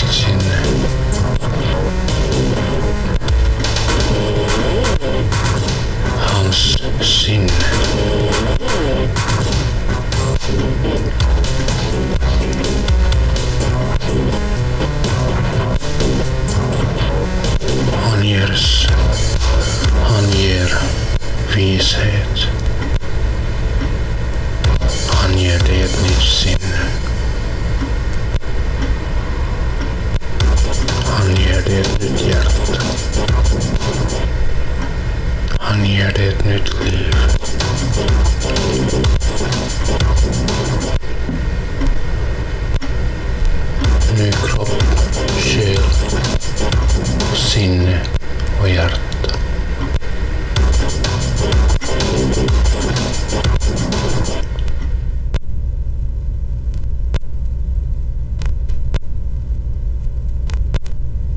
Hans definitely. Necropshell sinne och hjärta.